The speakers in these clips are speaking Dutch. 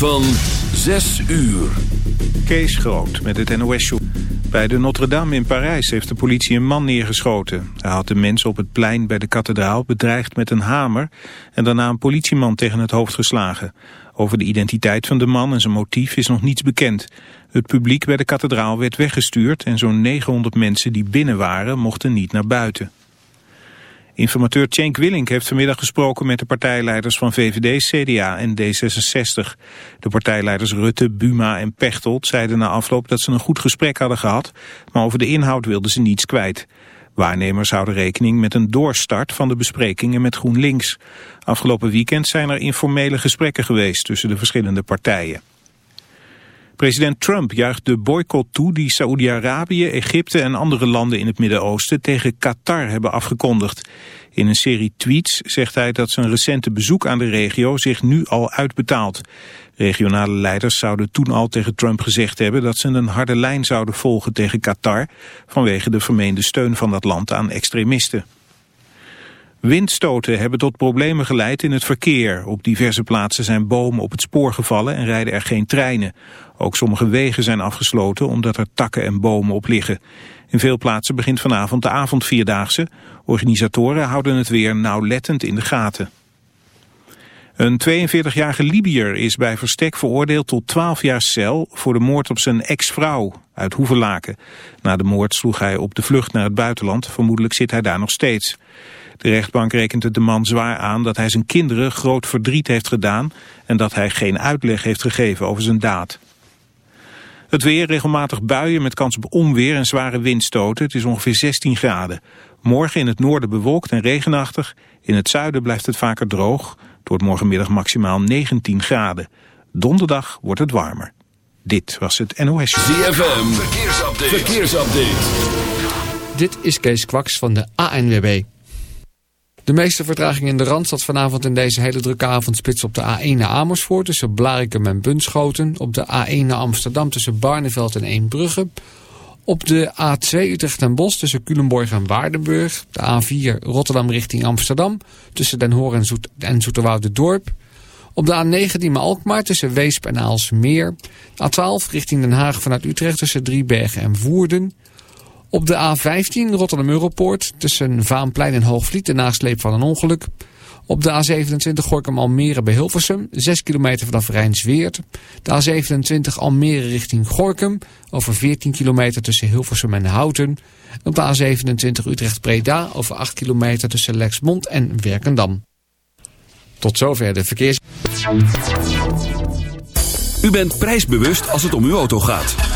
Van 6 uur. Kees Groot met het NOS-show. Bij de Notre-Dame in Parijs heeft de politie een man neergeschoten. Hij had de mensen op het plein bij de kathedraal bedreigd met een hamer... en daarna een politieman tegen het hoofd geslagen. Over de identiteit van de man en zijn motief is nog niets bekend. Het publiek bij de kathedraal werd weggestuurd... en zo'n 900 mensen die binnen waren mochten niet naar buiten. Informateur Cenk Willink heeft vanmiddag gesproken met de partijleiders van VVD, CDA en D66. De partijleiders Rutte, Buma en Pechtold zeiden na afloop dat ze een goed gesprek hadden gehad, maar over de inhoud wilden ze niets kwijt. Waarnemers houden rekening met een doorstart van de besprekingen met GroenLinks. Afgelopen weekend zijn er informele gesprekken geweest tussen de verschillende partijen. President Trump juicht de boycott toe die Saoedi-Arabië, Egypte en andere landen in het Midden-Oosten tegen Qatar hebben afgekondigd. In een serie tweets zegt hij dat zijn recente bezoek aan de regio zich nu al uitbetaalt. Regionale leiders zouden toen al tegen Trump gezegd hebben dat ze een harde lijn zouden volgen tegen Qatar vanwege de vermeende steun van dat land aan extremisten. Windstoten hebben tot problemen geleid in het verkeer. Op diverse plaatsen zijn bomen op het spoor gevallen en rijden er geen treinen. Ook sommige wegen zijn afgesloten omdat er takken en bomen op liggen. In veel plaatsen begint vanavond de avondvierdaagse. Organisatoren houden het weer nauwlettend in de gaten. Een 42-jarige Libiër is bij verstek veroordeeld tot 12 jaar cel voor de moord op zijn ex-vrouw uit Hoevelaken. Na de moord sloeg hij op de vlucht naar het buitenland. Vermoedelijk zit hij daar nog steeds. De rechtbank rekent het de man zwaar aan dat hij zijn kinderen groot verdriet heeft gedaan en dat hij geen uitleg heeft gegeven over zijn daad. Het weer, regelmatig buien met kans op onweer en zware windstoten. Het is ongeveer 16 graden. Morgen in het noorden bewolkt en regenachtig. In het zuiden blijft het vaker droog. Het wordt morgenmiddag maximaal 19 graden. Donderdag wordt het warmer. Dit was het NOS. ZFM, verkeersupdate. verkeersupdate. Dit is Kees Kwaks van de ANWB. De meeste vertraging in de Randstad vanavond in deze hele drukke avondspits op de A1 naar Amersfoort tussen Blarikum en Bunschoten. Op de A1 naar Amsterdam tussen Barneveld en Eembrugge. Op de A2 Utrecht en Bos tussen Culemborg en Waardenburg. De A4 Rotterdam richting Amsterdam tussen Den Hoorn en, Zoet en Dorp. Op de A9 Diemen Alkmaar tussen Weesp en Aalsmeer. A12 richting Den Haag vanuit Utrecht tussen Driebergen en Woerden. Op de A15 Rotterdam-Europoort tussen Vaanplein en Hoogvliet de nasleep van een ongeluk. Op de A27 Gorkum Almere bij Hilversum, 6 kilometer vanaf Rijnsweert. De A27 Almere richting Gorkum, over 14 kilometer tussen Hilversum en Houten. Op de A27 Utrecht Breda, over 8 kilometer tussen Lexmond en Werkendam. Tot zover de verkeers... U bent prijsbewust als het om uw auto gaat.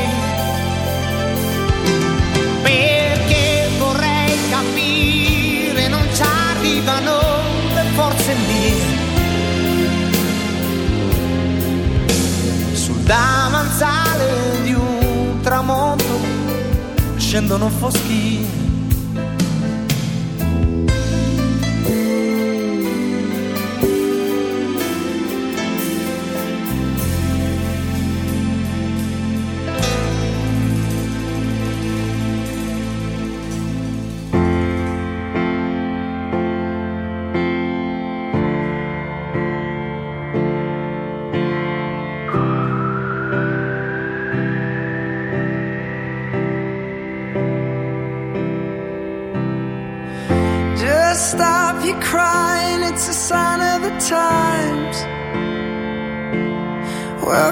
Davanzale di un tramonto scendono foschi.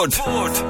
Zandvoort.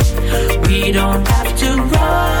don't have to run.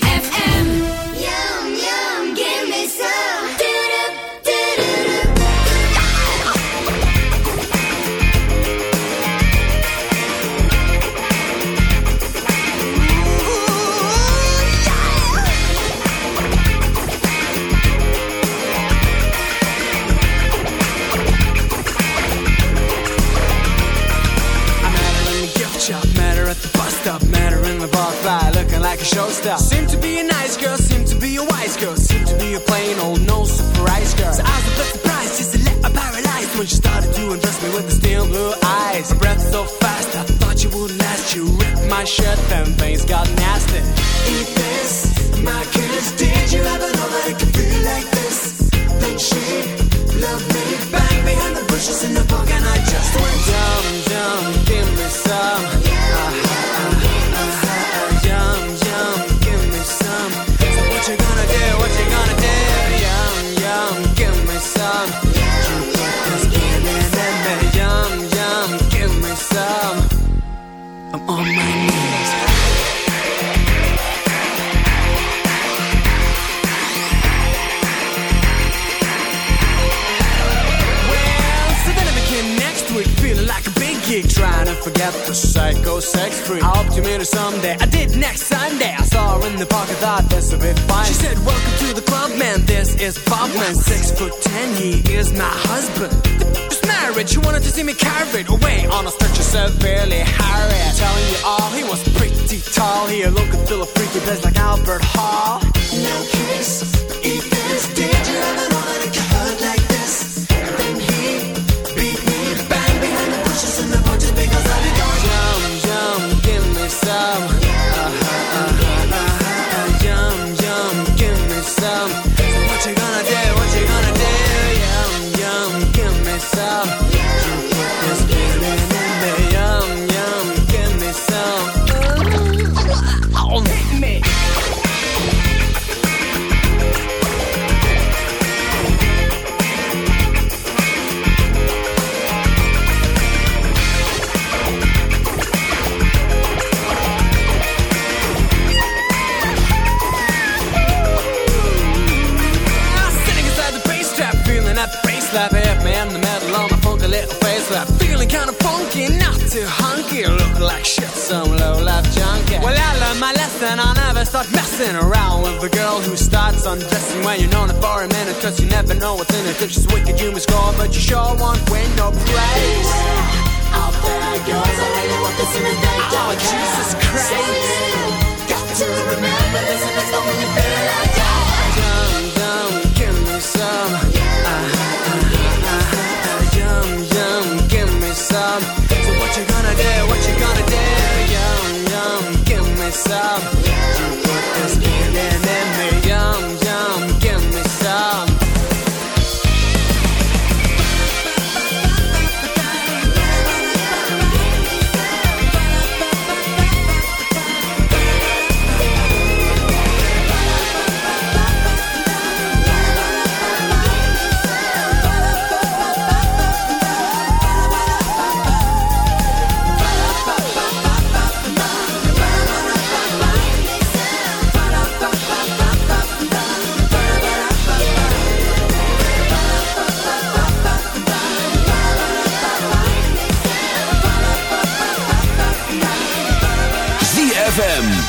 Starts undressing when you're known her for a minute. Cause you never know what's in it. If she's wicked, you must score, but you sure won't win no praise. out there goes. I really want this in the day. Oh, Jesus Christ. Got to remember this and it's the only feeling I got. Yum, yum, give me some. Uh-huh, uh-huh, uh-huh. Yum, yum, give me some. So what you gonna do? What you gonna do? Yum, yum, give me some. You put this feeling in me.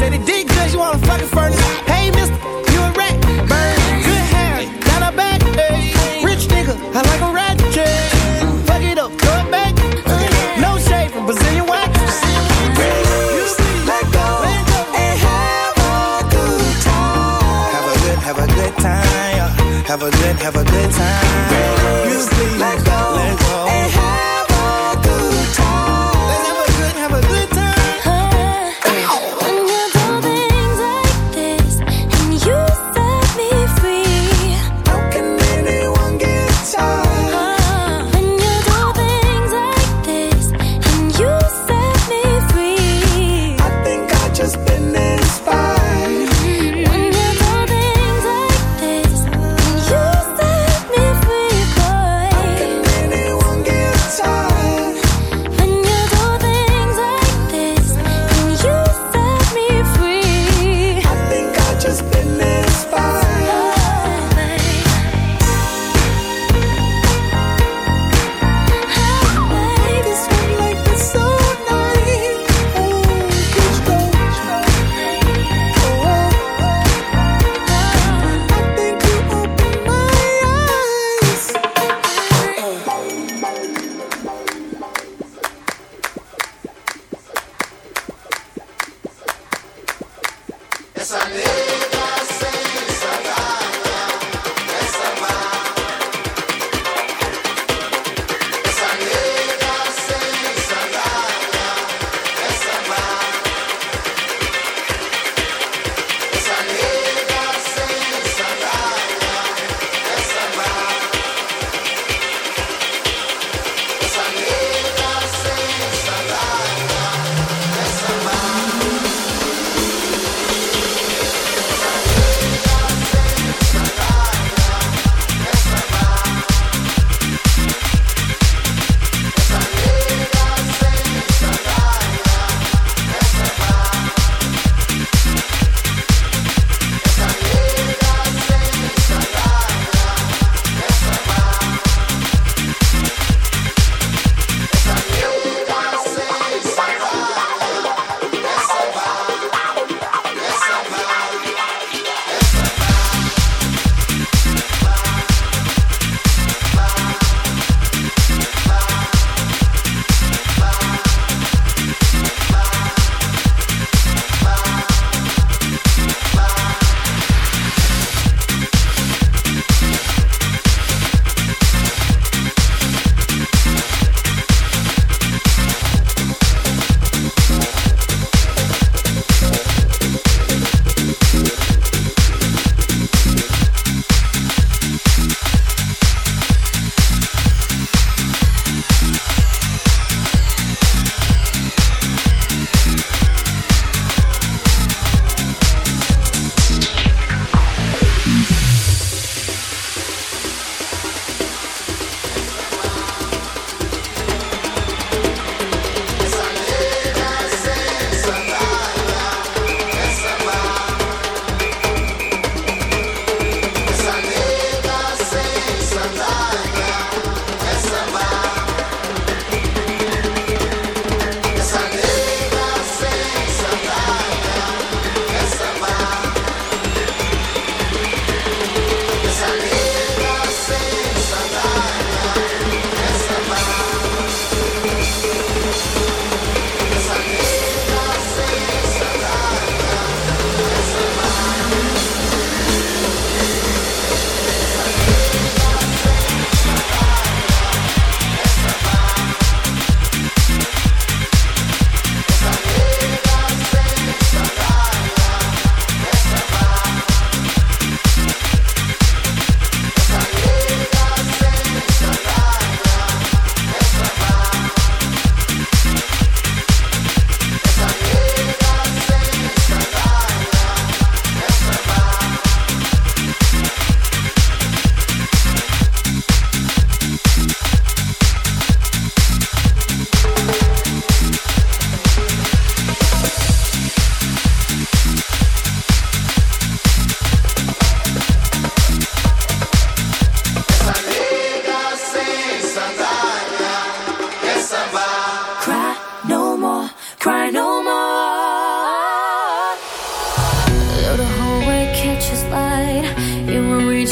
said it did cause you wanna fucking furnace.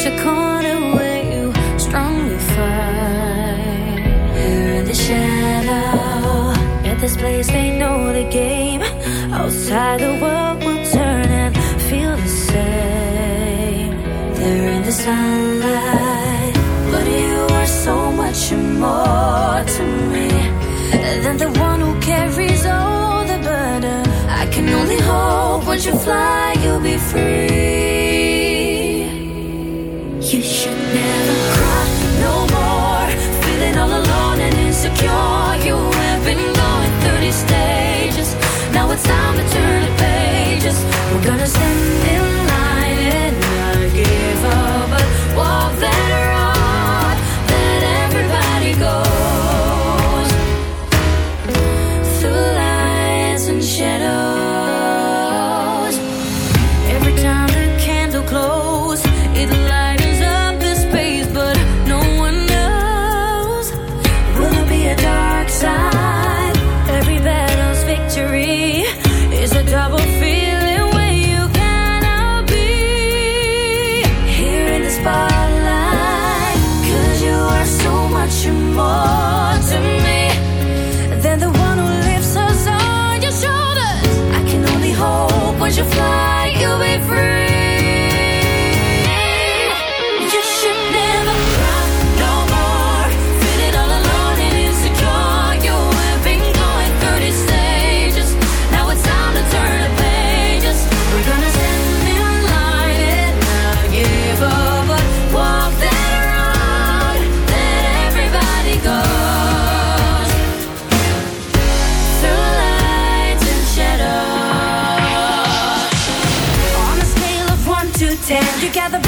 a corner where you strongly fight. Here in the shadow, at this place they know the game. Outside the world will turn and feel the same. They're in the sunlight, but you are so much more to me than the one who carries all the burden. I can only hope once you fly, you'll be free. secure together.